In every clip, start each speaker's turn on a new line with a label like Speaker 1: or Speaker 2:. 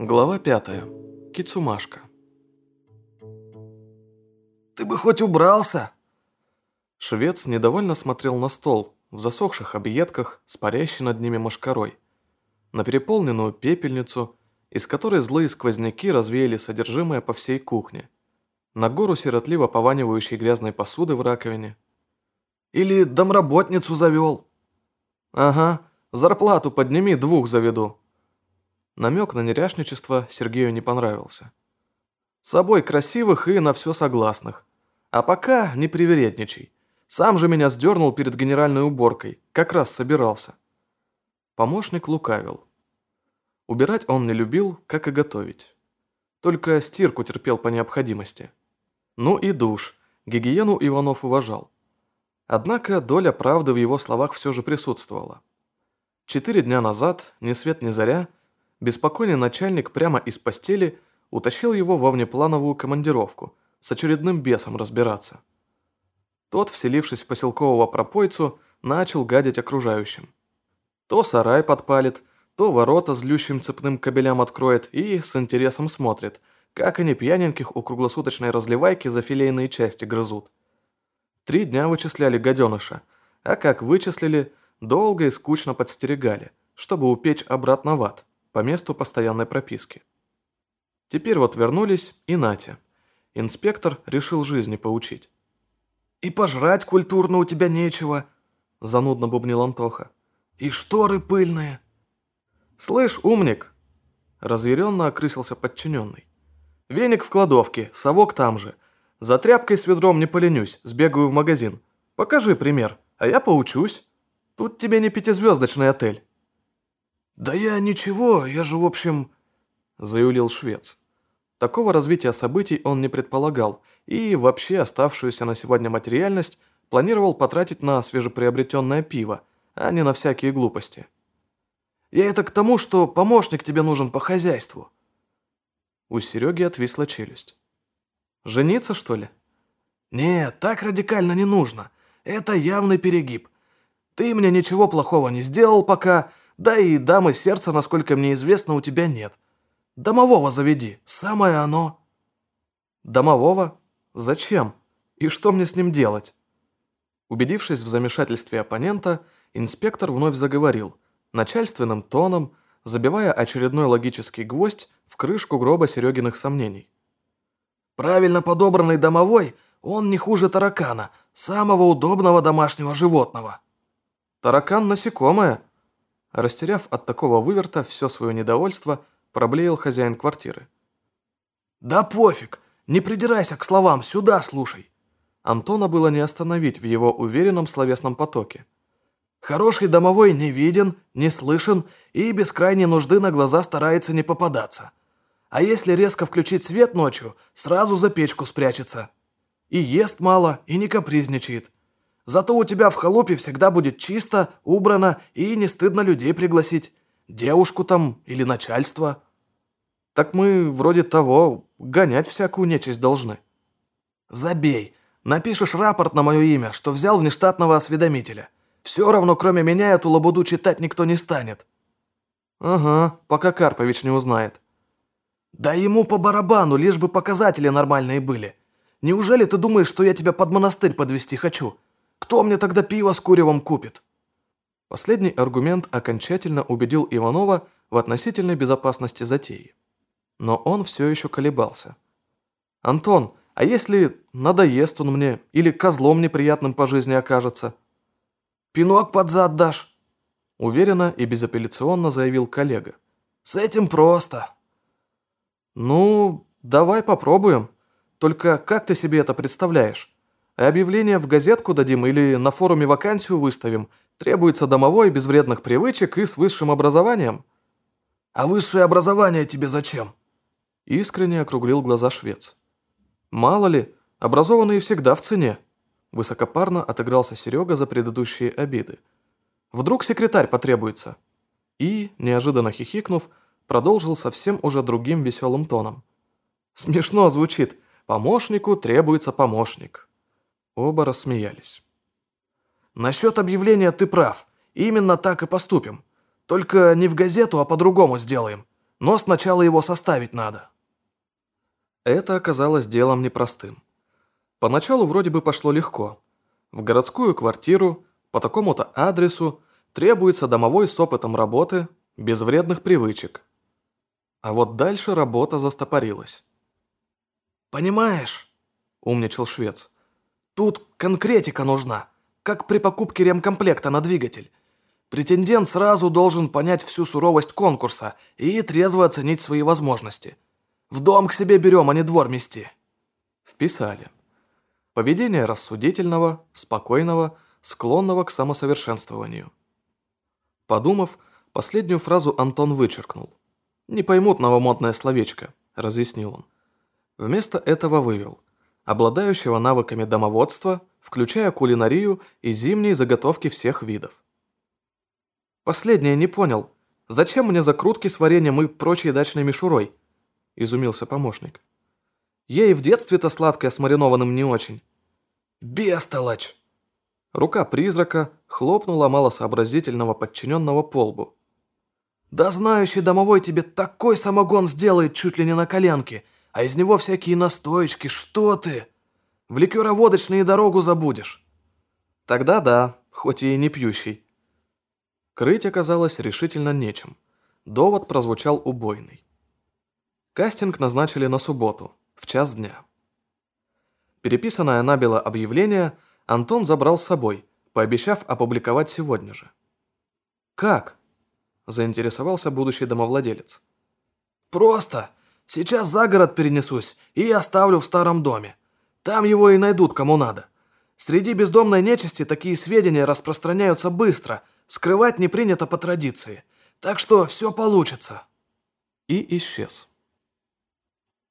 Speaker 1: Глава пятая. Кицумашка.
Speaker 2: «Ты бы хоть убрался!»
Speaker 1: Швец недовольно смотрел на стол, в засохших объедках с парящей над ними мошкарой, на переполненную пепельницу, из которой злые сквозняки развеяли содержимое по всей кухне, на гору сиротливо пованивающей грязной посуды в раковине.
Speaker 2: «Или домработницу завел!»
Speaker 1: «Ага, зарплату подними, двух заведу!» Намек на неряшничество Сергею не понравился. С собой красивых и на все согласных. А пока не привередничай. Сам же меня сдернул перед генеральной уборкой, как раз собирался. Помощник лукавил. Убирать он не любил, как и готовить. Только стирку терпел по необходимости. Ну и душ. Гигиену Иванов уважал. Однако доля правды в его словах все же присутствовала. Четыре дня назад, ни свет ни заря, беспокойный начальник прямо из постели утащил его во внеплановую командировку с очередным бесом разбираться. Тот, вселившись в поселкового пропойцу, начал гадить окружающим. То сарай подпалит, то ворота злющим цепным кабелям откроет и с интересом смотрит, как они пьяненьких у круглосуточной разливайки за филейные части грызут. Три дня вычисляли гаденыша, а как вычислили, долго и скучно подстерегали, чтобы упечь обратно в ад по месту постоянной прописки. Теперь вот вернулись и Натя. Инспектор решил жизни поучить.
Speaker 2: «И пожрать культурно у тебя нечего», – занудно бубнил Антоха. «И шторы пыльные».
Speaker 1: «Слышь, умник!» – разъяренно окрысился подчиненный. «Веник в кладовке, совок там же. За тряпкой с ведром не поленюсь, сбегаю в магазин. Покажи пример, а я поучусь. Тут тебе не пятизвездочный отель».
Speaker 2: «Да я ничего, я же в общем...» – заявил швец.
Speaker 1: Такого развития событий он не предполагал и вообще оставшуюся на сегодня материальность планировал потратить на свежеприобретенное пиво, а не на всякие глупости.
Speaker 2: «Я это к тому, что помощник тебе нужен по хозяйству».
Speaker 1: У Сереги отвисла челюсть. «Жениться, что ли?»
Speaker 2: «Нет, так радикально не нужно. Это явный перегиб. Ты мне ничего плохого не сделал пока, да и дамы сердца, насколько мне известно, у тебя нет. Домового заведи, самое оно».
Speaker 1: «Домового? Зачем? И что мне с ним делать?» Убедившись в замешательстве оппонента, инспектор вновь заговорил, начальственным тоном, забивая очередной логический гвоздь в крышку гроба Серегиных сомнений.
Speaker 2: «Правильно подобранный домовой, он не хуже таракана, самого удобного домашнего животного».
Speaker 1: «Таракан – насекомое», Растеряв от такого выверта все свое недовольство, проблеял хозяин квартиры.
Speaker 2: «Да пофиг! Не придирайся к словам, сюда слушай!»
Speaker 1: Антона было не остановить в его уверенном словесном потоке.
Speaker 2: «Хороший домовой не виден, не слышен и без крайней нужды на глаза старается не попадаться. А если резко включить свет ночью, сразу за печку спрячется. И ест мало, и не капризничает. Зато у тебя в халупе всегда будет чисто, убрано и не стыдно людей пригласить. Девушку там или начальство.
Speaker 1: Так мы вроде того гонять всякую нечисть должны.
Speaker 2: Забей. Напишешь рапорт на мое имя, что взял внештатного осведомителя. Все равно, кроме меня, эту лабуду читать никто не станет.
Speaker 1: Ага, пока Карпович не узнает.
Speaker 2: Да ему по барабану, лишь бы показатели нормальные были. Неужели ты думаешь, что я тебя под монастырь подвести хочу? Кто мне тогда пиво с куревом купит?»
Speaker 1: Последний аргумент окончательно убедил Иванова в относительной безопасности затеи. Но он все еще колебался. «Антон, а если надоест он мне или козлом неприятным по жизни окажется?»
Speaker 2: «Пинок под зад дашь», –
Speaker 1: уверенно и безапелляционно заявил коллега.
Speaker 2: «С этим просто».
Speaker 1: «Ну, давай попробуем. Только как ты себе это представляешь? Объявление в газетку дадим или на форуме вакансию выставим. Требуется домовой, без вредных привычек и с высшим образованием».
Speaker 2: «А высшее образование тебе зачем?»
Speaker 1: Искренне округлил глаза швец. «Мало ли, образованные всегда в цене», высокопарно отыгрался Серега за предыдущие обиды. «Вдруг секретарь потребуется?» И, неожиданно хихикнув, продолжил совсем уже другим веселым тоном. «Смешно звучит. Помощнику требуется помощник». Оба рассмеялись.
Speaker 2: «Насчет объявления ты прав. Именно так и поступим. Только не в газету, а по-другому сделаем. но сначала его составить надо».
Speaker 1: Это оказалось делом непростым. Поначалу вроде бы пошло легко. В городскую квартиру, по такому-то адресу, требуется домовой с опытом работы, без вредных привычек. А вот дальше работа застопорилась.
Speaker 2: «Понимаешь», — умничал швец, — «тут конкретика нужна, как при покупке ремкомплекта на двигатель. Претендент сразу должен понять всю суровость конкурса и трезво оценить свои возможности. В дом к себе берем, а не двор мести».
Speaker 1: Вписали. Поведение рассудительного, спокойного, склонного к самосовершенствованию. Подумав, последнюю фразу Антон вычеркнул. «Не поймут новомодное словечко», – разъяснил он. Вместо этого вывел. Обладающего навыками домоводства, включая кулинарию и зимние заготовки всех видов. «Последнее не понял. Зачем мне закрутки с вареньем и прочей дачной мишурой?» – изумился помощник. «Ей в детстве-то сладкое с маринованным не очень».
Speaker 2: «Бестолочь!»
Speaker 1: Рука призрака хлопнула малосообразительного подчиненного полбу.
Speaker 2: «Да знающий домовой тебе такой самогон сделает чуть ли не на коленке, а из него всякие настоечки, что ты? В ликероводочные дорогу забудешь».
Speaker 1: «Тогда да, хоть и не пьющий». Крыть оказалось решительно нечем. Довод прозвучал убойный. Кастинг назначили на субботу, в час дня. Переписанное набело объявление Антон забрал с собой, пообещав опубликовать сегодня же. «Как?» – заинтересовался будущий домовладелец.
Speaker 2: «Просто. Сейчас за город перенесусь и оставлю в старом доме. Там его и найдут кому надо. Среди бездомной нечисти такие сведения распространяются быстро, скрывать не принято по традиции. Так что все получится».
Speaker 1: И исчез.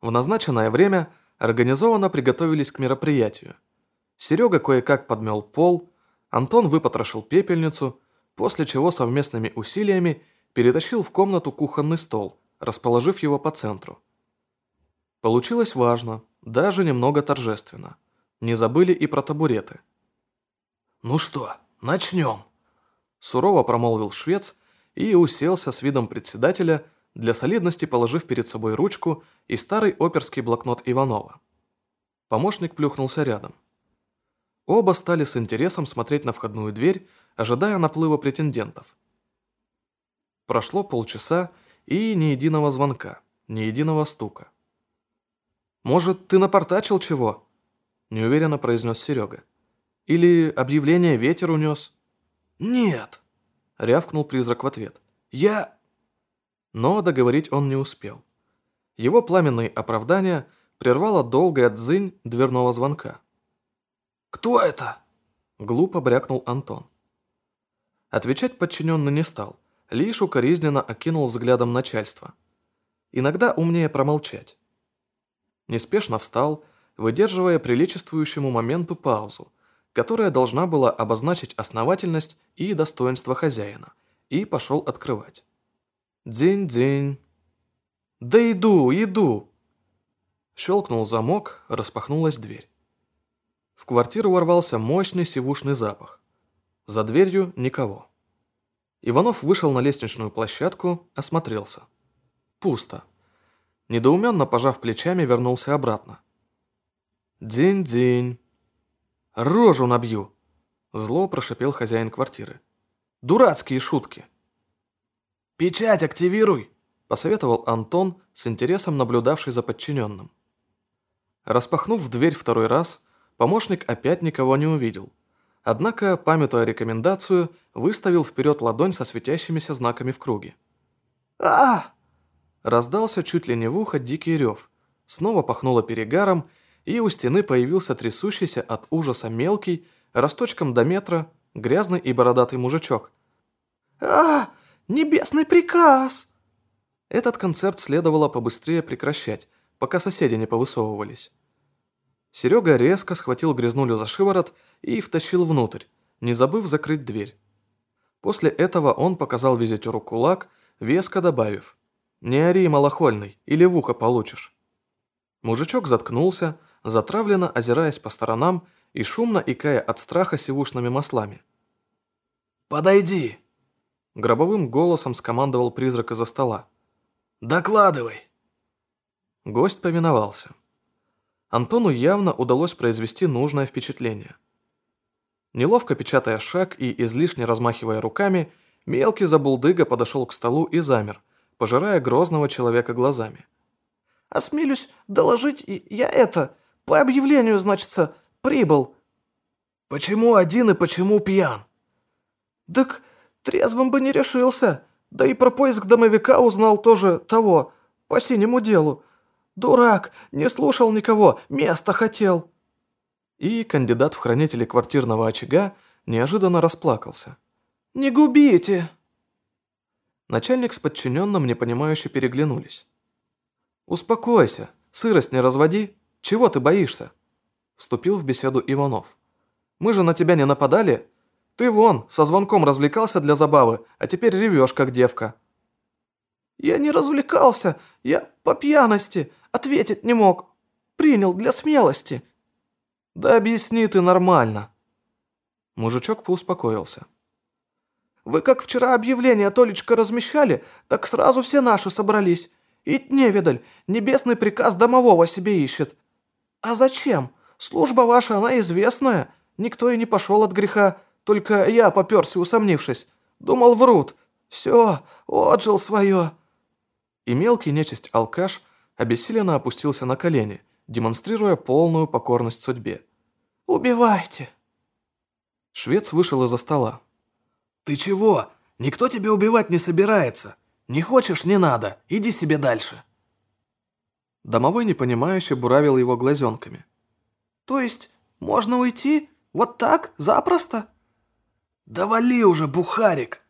Speaker 1: В назначенное время – организованно приготовились к мероприятию. Серега кое-как подмел пол, Антон выпотрошил пепельницу, после чего совместными усилиями перетащил в комнату кухонный стол, расположив его по центру. Получилось важно, даже немного торжественно. Не забыли и про табуреты.
Speaker 2: «Ну что, начнем?»
Speaker 1: Сурово промолвил швец и уселся с видом председателя, для солидности положив перед собой ручку и старый оперский блокнот Иванова. Помощник плюхнулся рядом. Оба стали с интересом смотреть на входную дверь, ожидая наплыва претендентов. Прошло полчаса и ни единого звонка, ни единого стука. «Может, ты напортачил чего?» – неуверенно произнес Серега. «Или объявление ветер унес?»
Speaker 2: «Нет», – рявкнул призрак в ответ. «Я...»
Speaker 1: Но договорить он не успел. Его пламенные оправдания прервало долгая дзынь дверного звонка.
Speaker 2: «Кто это?»
Speaker 1: – глупо брякнул Антон. Отвечать подчиненный не стал, лишь укоризненно окинул взглядом начальства. Иногда умнее промолчать. Неспешно встал, выдерживая приличествующему моменту паузу, которая должна была обозначить основательность и достоинство хозяина, и пошел открывать. День-день. Да иду, иду. Щелкнул замок, распахнулась дверь. В квартиру ворвался мощный сивушный запах. За дверью никого. Иванов вышел на лестничную площадку, осмотрелся. Пусто. Недоуменно пожав плечами, вернулся обратно. «День-день. Рожу набью!» Зло прошипел хозяин квартиры. «Дурацкие шутки!»
Speaker 2: «Печать активируй!»
Speaker 1: – посоветовал Антон, с интересом наблюдавший за подчиненным. Распахнув дверь второй раз, помощник опять никого не увидел. Однако, памятуя рекомендацию, выставил вперед ладонь со светящимися знаками в круге.
Speaker 2: а
Speaker 1: Раздался чуть ли не в ухо дикий рев. Снова пахнуло перегаром, и у стены появился трясущийся от ужаса мелкий, росточком до метра, грязный и бородатый мужичок.
Speaker 2: а Небесный приказ!»
Speaker 1: Этот концерт следовало побыстрее прекращать, пока соседи не повысовывались. Серега резко схватил грязнулю за шиворот и втащил внутрь, не забыв закрыть дверь. После этого он показал визитеру кулак, веско добавив «Не ори, малохольный, или в ухо получишь». Мужичок заткнулся, затравленно озираясь по сторонам и шумно икая от страха сивушными маслами.
Speaker 2: «Подойди!»
Speaker 1: Гробовым голосом скомандовал призрак из-за стола.
Speaker 2: «Докладывай».
Speaker 1: Гость повиновался. Антону явно удалось произвести нужное впечатление. Неловко печатая шаг и излишне размахивая руками, мелкий забулдыга подошел к столу и замер, пожирая грозного человека глазами.
Speaker 3: «Осмелюсь доложить, я это, по объявлению, значится, прибыл».
Speaker 2: «Почему один и почему пьян?»
Speaker 3: «Так трезвым бы не решился, да и про поиск домовика узнал тоже того, по синему делу. Дурак, не слушал никого, место хотел».
Speaker 1: И кандидат в хранители квартирного очага неожиданно расплакался.
Speaker 3: «Не губите!»
Speaker 1: Начальник с подчиненным непонимающе переглянулись. «Успокойся, сырость не разводи. Чего ты боишься?» Вступил в беседу Иванов. «Мы же на тебя не нападали. Ты вон, со звонком развлекался для забавы, а теперь ревешь, как девка».
Speaker 3: «Я не развлекался, я по пьяности, ответить не мог. Принял для смелости».
Speaker 1: «Да объясни ты нормально». Мужичок поуспокоился.
Speaker 3: «Вы как вчера объявление Толечка размещали, так сразу все наши собрались. И невидаль, небесный приказ домового себе ищет. А зачем? Служба ваша, она известная. Никто и не пошел от греха, только я поперся, усомнившись. Думал, врут. Все, отжил свое».
Speaker 1: И мелкий нечисть-алкаш обессиленно опустился на колени, демонстрируя полную покорность судьбе.
Speaker 3: «Убивайте!»
Speaker 1: Швец вышел из-за стола.
Speaker 2: «Ты чего? Никто тебя убивать не собирается. Не хочешь – не надо, иди себе дальше».
Speaker 1: Домовой непонимающе буравил его глазенками.
Speaker 3: «То есть можно уйти? Вот так? Запросто?»
Speaker 2: «Да вали уже, бухарик!»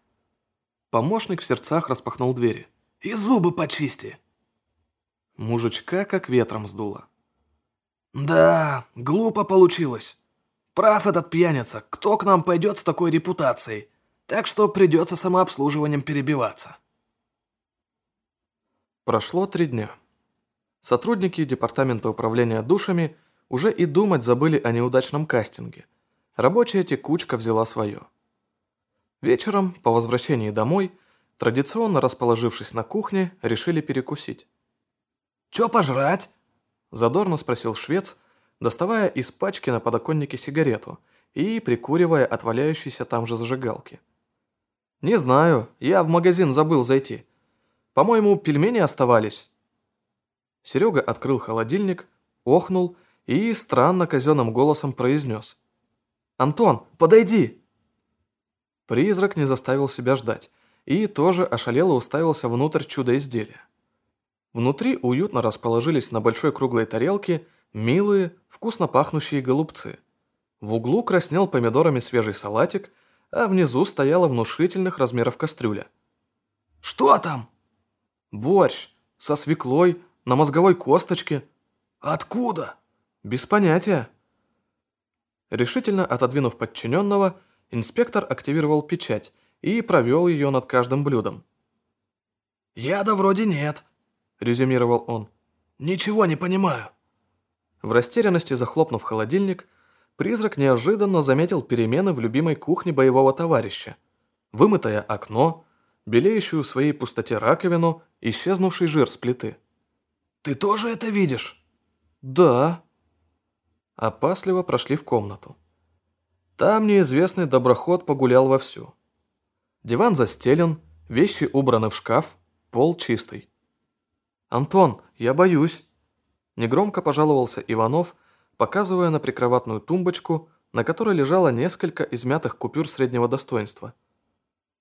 Speaker 1: Помощник в сердцах распахнул двери.
Speaker 2: «И зубы почисти!»
Speaker 1: Мужичка как ветром сдуло.
Speaker 2: «Да, глупо получилось. Прав этот пьяница, кто к нам пойдет с такой репутацией? Так что придется самообслуживанием перебиваться».
Speaker 1: Прошло три дня. Сотрудники Департамента управления душами уже и думать забыли о неудачном кастинге. Рабочая текучка взяла свое. Вечером, по возвращении домой, традиционно расположившись на кухне, решили перекусить.
Speaker 2: «Чё пожрать?»
Speaker 1: – задорно спросил швец, доставая из пачки на подоконнике сигарету и прикуривая от валяющейся там же зажигалки. «Не знаю, я в магазин забыл зайти. По-моему, пельмени оставались». Серега открыл холодильник, охнул и странно казенным голосом произнес. «Антон, подойди!» Призрак не заставил себя ждать и тоже ошалело уставился внутрь чудо-изделия. Внутри уютно расположились на большой круглой тарелке милые, вкусно пахнущие голубцы. В углу краснел помидорами свежий салатик, а внизу стояла внушительных размеров кастрюля.
Speaker 2: «Что там?»
Speaker 1: «Борщ. Со свеклой, на мозговой косточке».
Speaker 2: «Откуда?»
Speaker 1: «Без понятия». Решительно отодвинув подчиненного, инспектор активировал печать и провел ее над каждым блюдом.
Speaker 2: «Яда вроде нет», – резюмировал он. «Ничего не понимаю».
Speaker 1: В растерянности захлопнув холодильник, призрак неожиданно заметил перемены в любимой кухне боевого товарища. Вымытое окно, белеющую в своей пустоте раковину, исчезнувший жир с плиты.
Speaker 2: «Ты тоже это видишь?»
Speaker 1: «Да». Опасливо прошли в комнату. Там неизвестный доброход погулял вовсю. Диван застелен, вещи убраны в шкаф, пол чистый. «Антон, я боюсь», – негромко пожаловался Иванов, показывая на прикроватную тумбочку, на которой лежало несколько измятых купюр среднего достоинства.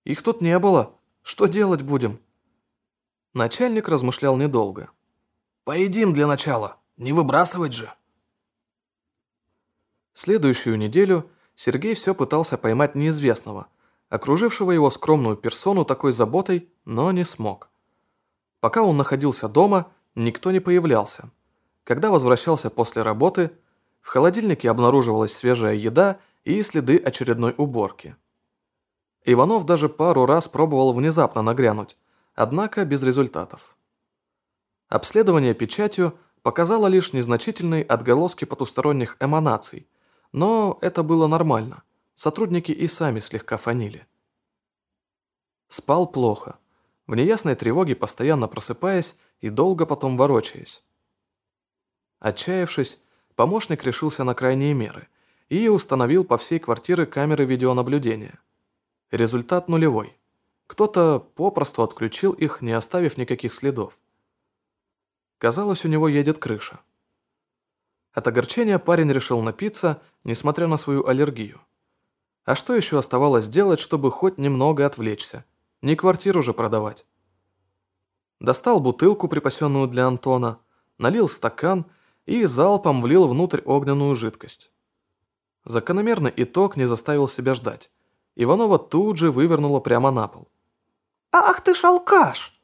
Speaker 1: «Их тут не было. Что делать будем?» Начальник размышлял недолго.
Speaker 2: «Поедим для начала. Не выбрасывать же».
Speaker 1: Следующую неделю Сергей все пытался поймать неизвестного, окружившего его скромную персону такой заботой, но не смог. Пока он находился дома, никто не появлялся. Когда возвращался после работы, в холодильнике обнаруживалась свежая еда и следы очередной уборки. Иванов даже пару раз пробовал внезапно нагрянуть, однако без результатов. Обследование печатью показало лишь незначительные отголоски потусторонних эманаций, но это было нормально, сотрудники и сами слегка фанили. Спал плохо, в неясной тревоге постоянно просыпаясь и долго потом ворочаясь. Отчаявшись, помощник решился на крайние меры и установил по всей квартире камеры видеонаблюдения. Результат нулевой. Кто-то попросту отключил их, не оставив никаких следов. Казалось, у него едет крыша. От огорчения парень решил напиться, несмотря на свою аллергию. А что еще оставалось делать, чтобы хоть немного отвлечься? Не квартиру же продавать. Достал бутылку, припасенную для Антона, налил стакан и залпом влил внутрь огненную жидкость. Закономерный итог не заставил себя ждать. Иванова тут же вывернула прямо на пол.
Speaker 3: «Ах ты ж алкаш!»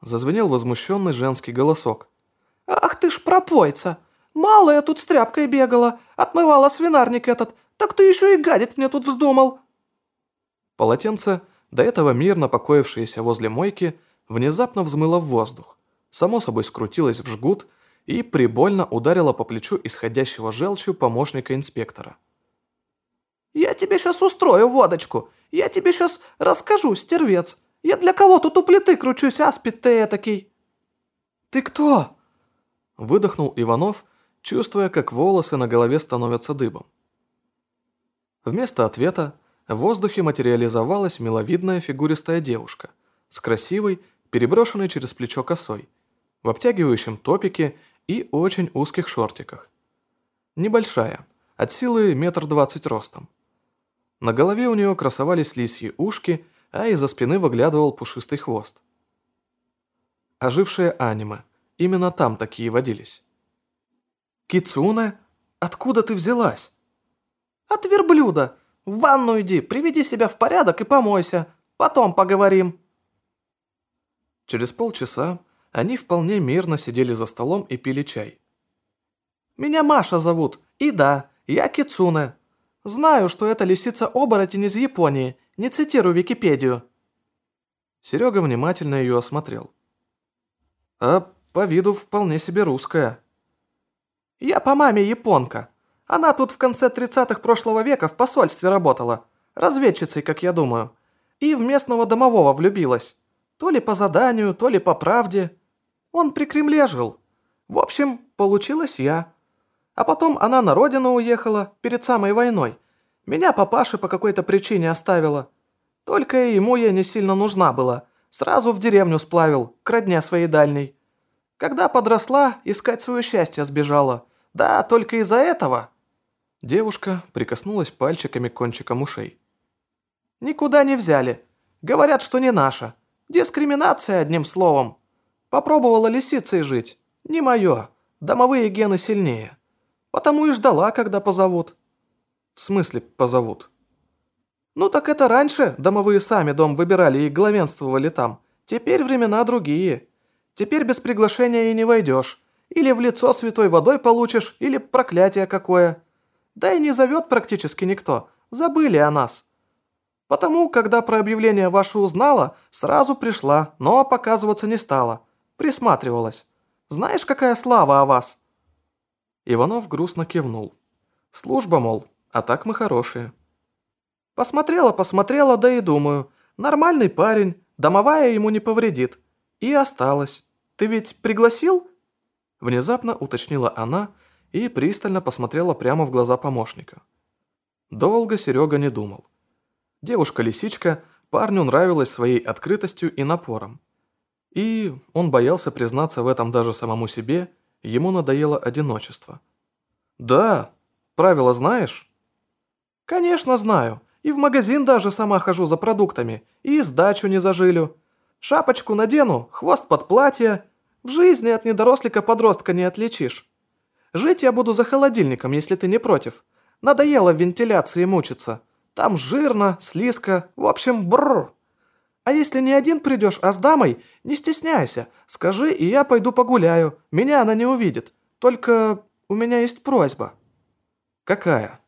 Speaker 1: Зазвенел возмущенный женский голосок.
Speaker 3: «Ах ты ж пропойца! Мало я тут с тряпкой бегала, отмывала свинарник этот, так ты еще и гадить мне тут вздумал!»
Speaker 1: Полотенце, до этого мирно покоившееся возле мойки, внезапно взмыло в воздух, само собой скрутилось в жгут и прибольно ударило по плечу исходящего желчью помощника инспектора.
Speaker 3: «Я тебе сейчас устрою водочку, я тебе сейчас расскажу, стервец. Я для кого тут у плиты кручусь, аспид ты этакий?»
Speaker 1: «Ты кто?» Выдохнул Иванов, чувствуя, как волосы на голове становятся дыбом. Вместо ответа в воздухе материализовалась миловидная фигуристая девушка с красивой, переброшенной через плечо косой, в обтягивающем топике и очень узких шортиках. Небольшая, от силы метр двадцать ростом. На голове у нее красовались лисьи ушки, а из-за спины выглядывал пушистый хвост. Ожившее аниме. Именно там такие водились.
Speaker 3: «Кицуне? Откуда ты взялась?» «От верблюда. В ванну иди, приведи себя в порядок и помойся. Потом поговорим».
Speaker 1: Через полчаса они вполне мирно сидели за столом и пили чай.
Speaker 3: «Меня Маша зовут. И да, я Кицуне. Знаю, что это лисица-оборотень из Японии. Не цитирую Википедию».
Speaker 1: Серега внимательно ее осмотрел. «А по виду вполне себе русская».
Speaker 3: «Я по маме японка. Она тут в конце 30-х прошлого века в посольстве работала. Разведчицей, как я думаю. И в местного домового влюбилась. То ли по заданию, то ли по правде. Он при Кремле жил. В общем, получилось я. А потом она на родину уехала перед самой войной. Меня папаша по какой-то причине оставила. Только ему я не сильно нужна была. Сразу в деревню сплавил, к родне своей дальней. Когда подросла, искать свое счастье сбежала. Да, только из-за этого...»
Speaker 1: Девушка прикоснулась пальчиками к кончикам ушей.
Speaker 3: «Никуда не взяли. Говорят, что не наша. Дискриминация, одним словом. Попробовала лисицей жить. Не мое. Домовые гены сильнее. Потому и ждала, когда позовут».
Speaker 1: «В смысле позовут?»
Speaker 3: «Ну так это раньше домовые сами дом выбирали и главенствовали там. Теперь времена другие. Теперь без приглашения и не войдешь. Или в лицо святой водой получишь, или проклятие какое. Да и не зовет практически никто. Забыли о нас. Потому, когда про объявление ваше узнала, сразу пришла, но показываться не стала. Присматривалась. Знаешь, какая слава о вас?»
Speaker 1: Иванов грустно кивнул. «Служба, мол, а так мы хорошие».
Speaker 3: «Посмотрела, посмотрела, да и думаю. Нормальный парень, домовая ему не повредит. И осталась. Ты ведь пригласил?»
Speaker 1: Внезапно уточнила она и пристально посмотрела прямо в глаза помощника. Долго Серега не думал. Девушка-лисичка парню нравилась своей открытостью и напором. И он боялся признаться в этом даже самому себе, ему надоело одиночество. «Да, правила знаешь?»
Speaker 3: «Конечно знаю. И в магазин даже сама хожу за продуктами, и сдачу не зажилю. Шапочку надену, хвост под платье, в жизни от недорослика-подростка не отличишь. Жить я буду за холодильником, если ты не против. Надоело в вентиляции мучиться. Там жирно, слизко, в общем, бррр. А если не один придешь, а с дамой, не стесняйся. Скажи, и я пойду погуляю. Меня она не увидит. Только у меня есть просьба».
Speaker 1: «Какая?»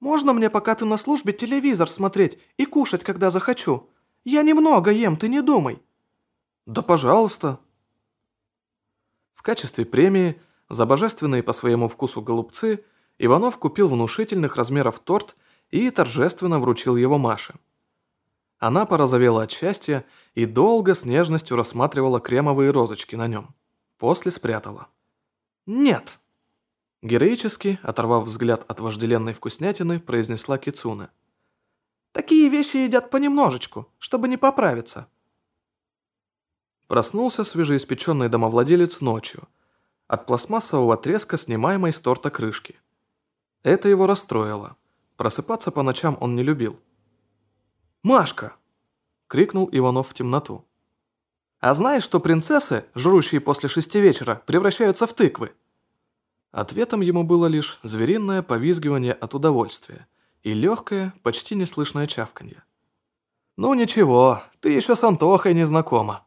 Speaker 3: «Можно мне, пока ты на службе, телевизор смотреть и кушать, когда захочу? Я немного ем, ты не думай».
Speaker 1: «Да пожалуйста», в качестве премии за божественные по своему вкусу голубцы Иванов купил внушительных размеров торт и торжественно вручил его Маше. Она порозовела от счастья и долго с нежностью рассматривала кремовые розочки на нем. После спрятала.
Speaker 3: «Нет!»
Speaker 1: Героически, оторвав взгляд от вожделенной вкуснятины, произнесла Кицуна.
Speaker 3: «Такие вещи едят понемножечку, чтобы не поправиться».
Speaker 1: Проснулся свежеиспеченный домовладелец ночью от пластмассового треска, снимаемой с торта крышки. Это его расстроило. Просыпаться по ночам он не любил.
Speaker 3: «Машка!»
Speaker 1: — крикнул Иванов в темноту.
Speaker 3: «А знаешь, что принцессы, жрущие после шести вечера, превращаются в тыквы?»
Speaker 1: Ответом ему было лишь звериное повизгивание от удовольствия и легкое, почти неслышное чавканье.
Speaker 3: «Ну ничего, ты еще с Антохой не знакома»,